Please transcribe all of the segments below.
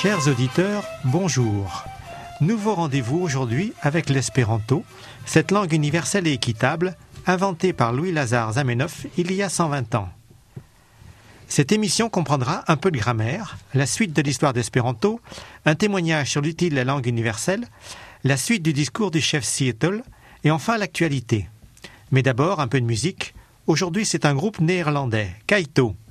Chers auditeurs, bonjour. Nouveau rendez-vous aujourd'hui avec l'espéranto, cette langue universelle et équitable inventée par Louis-Lazare Zamenhof il y a 120 ans. Cette émission comprendra un peu de grammaire, la suite de l'histoire d'espéranto, un témoignage sur l'utile de la langue universelle, la suite du discours du chef Seattle et enfin l'actualité. Mais d'abord un peu de musique. Aujourd'hui, c'est un groupe néerlandais, Kaito,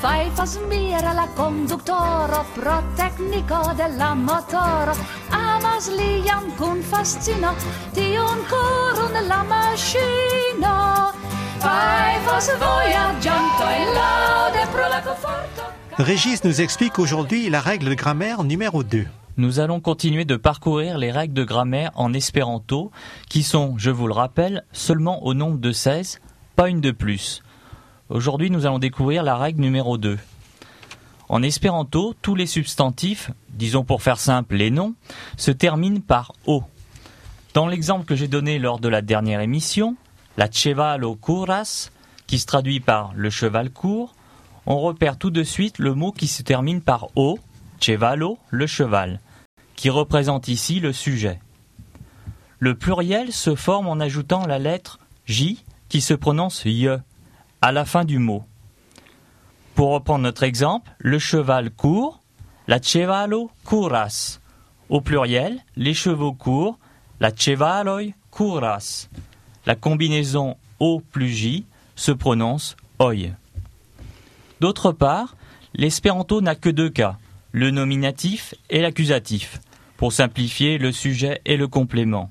fai fasmire la conduttoro pro tecnico della motoro amas liam con fascino di un coro nella macchina fai fas voyaggianto e laude pro la conforto Régis nous explique aujourd'hui la règle de grammaire numéro 2. Nous allons continuer de parcourir les règles de grammaire en espéranto, qui sont, je vous le rappelle, seulement au nombre de 16, pas une de plus. Aujourd'hui, nous allons découvrir la règle numéro 2. En espéranto, tous les substantifs, disons pour faire simple les noms, se terminent par o. Dans l'exemple que j'ai donné lors de la dernière émission, la chevalo curas, qui se traduit par le cheval court, on repère tout de suite le mot qui se termine par O, chevalo, le cheval, qui représente ici le sujet. Le pluriel se forme en ajoutant la lettre J qui se prononce Y à la fin du mot. Pour reprendre notre exemple, le cheval court, la chevalo curas. Au pluriel, les chevaux courent, la chevaloi curas. La combinaison O plus J se prononce OI. D'autre part, l'espéranto n'a que deux cas, le nominatif et l'accusatif, pour simplifier le sujet et le complément.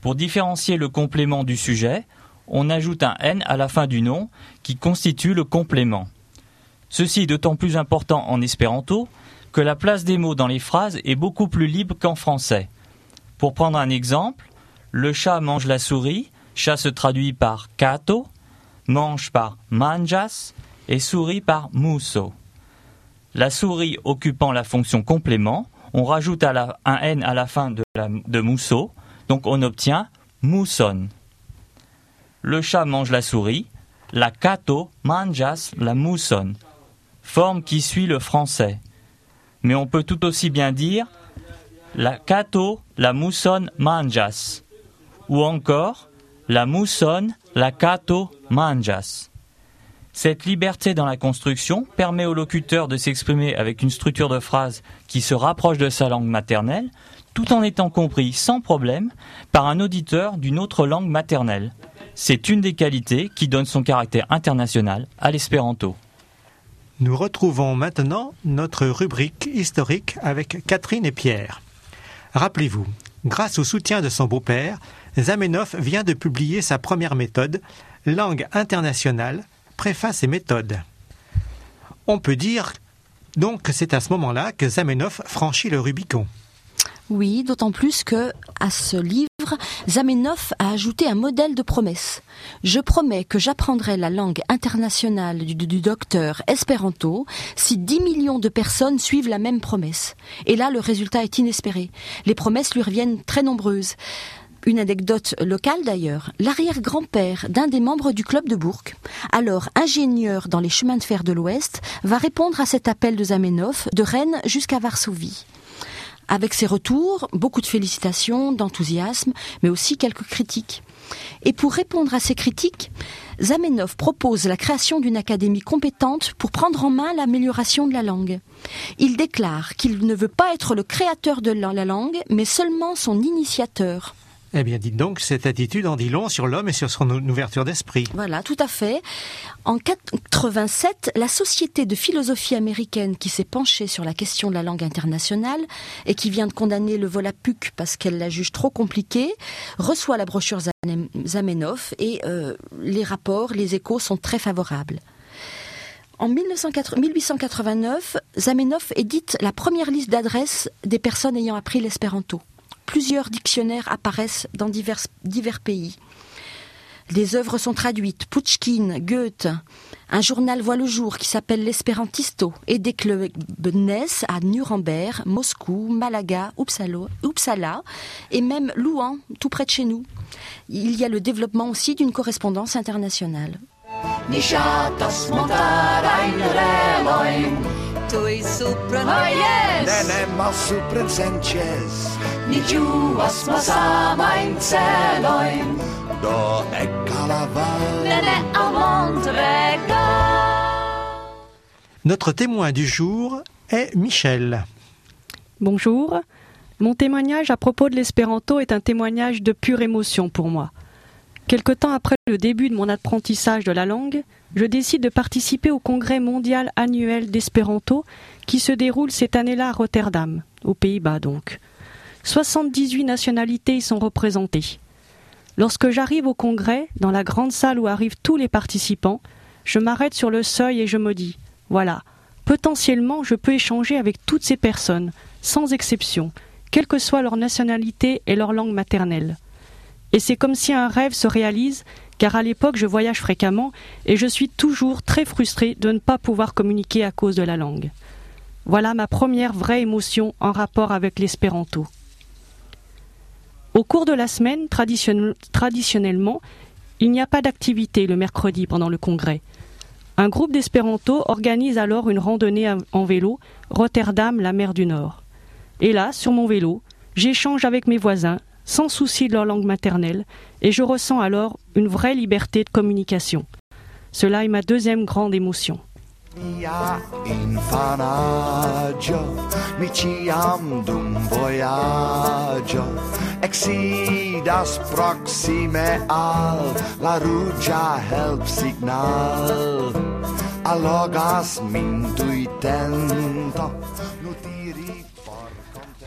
Pour différencier le complément du sujet, on ajoute un n à la fin du nom qui constitue le complément. Ceci est d'autant plus important en espéranto que la place des mots dans les phrases est beaucoup plus libre qu'en français. Pour prendre un exemple, le chat mange la souris, chat se traduit par kato, mange par manjas, et souris par muso. La souris occupant la fonction complément, on rajoute un n à la fin de, la, donc on obtient muson. Le chat mange la souris, la cato manjas la muson, forme qui suit le français. Mais on peut tout aussi bien dire la cato la muson manjas, ou encore la muson la cato manjas. Cette liberté dans la construction permet au locuteur de s'exprimer avec une structure de phrase qui se rapproche de sa langue maternelle, tout en étant compris sans problème par un auditeur d'une autre langue maternelle. C'est une des qualités qui donne son caractère international à l'espéranto. Nous retrouvons maintenant notre rubrique historique avec Catherine et Pierre. Rappelez-vous, grâce au soutien de son beau-père, Zamenhof vient de publier sa première méthode, Langue internationale, préface et méthode. On peut dire donc que c'est à ce moment-là que Zamenhof franchit le Rubicon. Oui, d'autant plus que, à ce livre, Zamenhof a ajouté un modèle de promesse. Je promets que j'apprendrai la langue internationale du, docteur Esperanto si 10 millions de personnes suivent la même promesse. Et là, le résultat est inespéré. Les promesses lui reviennent très nombreuses. Une anecdote locale d'ailleurs, l'arrière-grand-père d'un des membres du club de Bourg, alors ingénieur dans les chemins de fer de l'Ouest, va répondre à cet appel de Zamenhof de Rennes jusqu'à Varsovie. Avec ses retours, beaucoup de félicitations, d'enthousiasme, mais aussi quelques critiques. Et pour répondre à ces critiques, Zamenhof propose la création d'une académie compétente pour prendre en main l'amélioration de la langue. Il déclare qu'il ne veut pas être le créateur de la langue, mais seulement son initiateur. Eh bien, dites donc, cette attitude en dit long sur l'homme et sur son ouverture d'esprit. Voilà, tout à fait. En 87, la Société de philosophie américaine qui s'est penchée sur la question de la langue internationale et qui vient de condamner le Volapük parce qu'elle la juge trop compliquée, reçoit la brochure Zamenhof et euh, les rapports, les échos sont très favorables. En 1889, Zamenhof édite la première liste d'adresses des personnes ayant appris l'espéranto Plusieurs dictionnaires apparaissent dans divers, divers pays. Des œuvres sont traduites. Puchkin, Goethe. Un journal voit le jour qui s'appelle l'Espérantisto et des clubs naissent à Nuremberg, Moscou, Malaga, Uppsala, Uppsala et même Louan, tout près de chez nous. Il y a le développement aussi d'une correspondance internationale. Do Nene Notre témoin du jour est Michel. Bonjour. Mon témoignage à propos de l'espéranto est un témoignage de pure émotion pour moi. Quelque temps après le début de mon apprentissage de la langue, je décide de participer au congrès mondial annuel d'espéranto qui se déroule cette année-là à Rotterdam, aux Pays-Bas donc. 78 nationalités y sont représentées. Lorsque j'arrive au congrès, dans la grande salle où arrivent tous les participants, je m'arrête sur le seuil et je me dis voilà, potentiellement je peux échanger avec toutes ces personnes, sans exception, quelle que soit leur nationalité et leur langue maternelle. Et c'est comme si un rêve se réalise, car à l'époque je voyage fréquemment et je suis toujours très frustré de ne pas pouvoir communiquer à cause de la langue. Voilà ma première vraie émotion en rapport avec l'espéranto. Au cours de la semaine, traditionnel- traditionnellement, il n'y a pas d'activité le mercredi pendant le congrès. Un groupe d'espéranto organise alors une randonnée en- vélo Rotterdam, la mer du Nord. Et là, sur mon vélo, j'échange avec mes voisins, sans souci de leur langue maternelle, et je ressens alors une vraie liberté de communication. Cela est ma deuxième grande émotion. Exidas proxime al La rugia help signal Allogas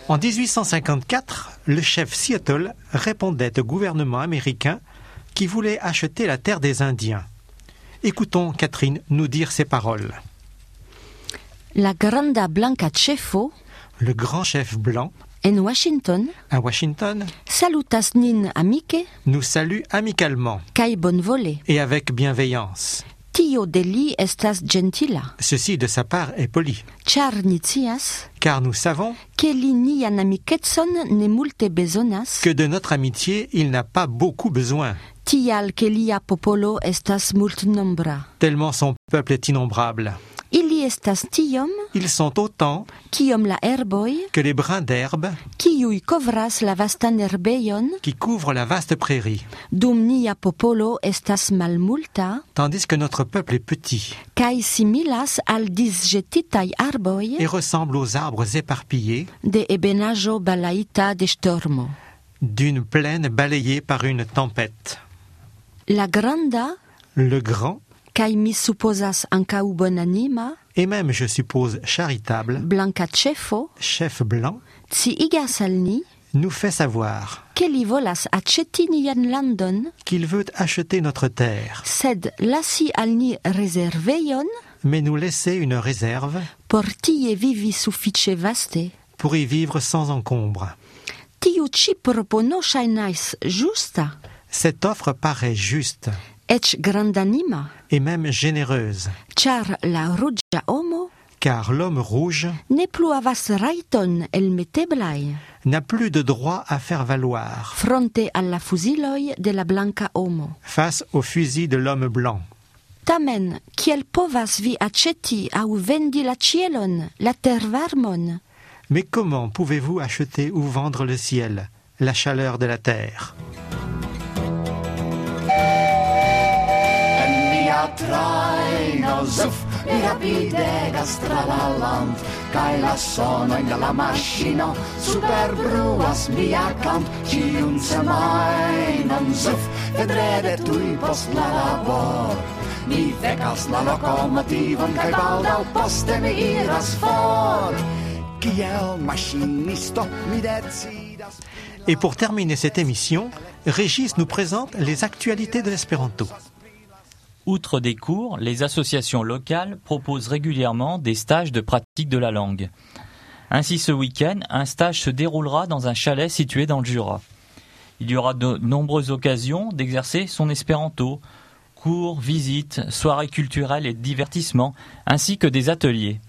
En 1854, le chef Seattle répondait au gouvernement américain qui voulait acheter la terre des Indiens. Écoutons Catherine nous dire ces paroles. La Granda Blanca Chefo, Le grand chef blanc, en Washington, à Washington, salutas nin amice, nous salue amicalement kai bon vole. et avec bienveillance. Tio de li estas gentila, Ceci de sa part est poli, char car nous savons li nian amicetson ne multe bezonas, que de notre amitié il n'a pas beaucoup besoin, tial ke lia popolo estas multnombra. tellement son peuple est innombrable. Ili estas tiom, Ils sont autant kiom la herboj, que les brins d'herbe kiuj kovras la vastan herbejon, qui couvrent la vaste prairie, dum nia popolo estas malmulta, tandis que notre peuple est petit kaj similas al disjetitaj arboj et ressemble aux arbres éparpillés de ebenaĵo balaita de ŝtormo. d'une plaine balayée par une tempête. La granda, Le grand, kaj mi supozas ankaŭ bonanima, et même je suppose charitable, blanka ĉefo, chef blanc, sciigas al ni, nous fait savoir qu'il veut acheter notre terre, sed lasi al ni rezervejon mais nous laisser une réserve vivi sufiĉe vaste. pour y vivre sans encombre. Tiu propono ĝusta, Cette offre paraît juste eĉ grandanima, et même généreuse, ĉar la ruĝa homo car l'homme rouge ne plu havas rajton elmeteblaj n'a plus de droit à faire valoir fronte al la fuziloj de la blanka homo. face au fusil de l'homme blanc. Tamen, kiel povas vi aĉeti aŭ vendi la ĉielon, la tervarmon? Mais comment pouvez-vous acheter ou vendre le ciel, la chaleur de la terre? Et pour terminer cette émission, Régis nous présente les actualités de l'espéranto. Outre des cours, les associations locales proposent régulièrement des stages de pratique de la langue. Ainsi ce week-end, un stage se déroulera dans un chalet situé dans le Jura. Il y aura de nombreuses occasions d'exercer son espéranto, cours, visites, soirées culturelles et divertissements, ainsi que des ateliers.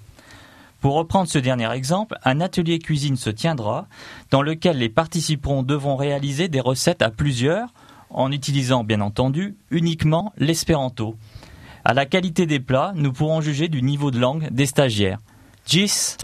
Pour reprendre ce dernier exemple, un atelier cuisine se tiendra, dans lequel les participants devront réaliser des recettes à plusieurs, en utilisant bien entendu uniquement l'espéranto. À la qualité des plats, nous pourrons juger du niveau de langue des stagiaires. Gis